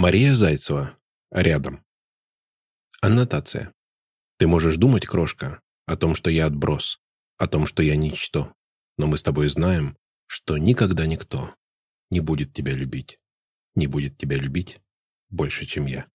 Мария Зайцева. Рядом. Аннотация. Ты можешь думать, крошка, о том, что я отброс, о том, что я ничто, но мы с тобой знаем, что никогда никто не будет тебя любить, не будет тебя любить больше, чем я.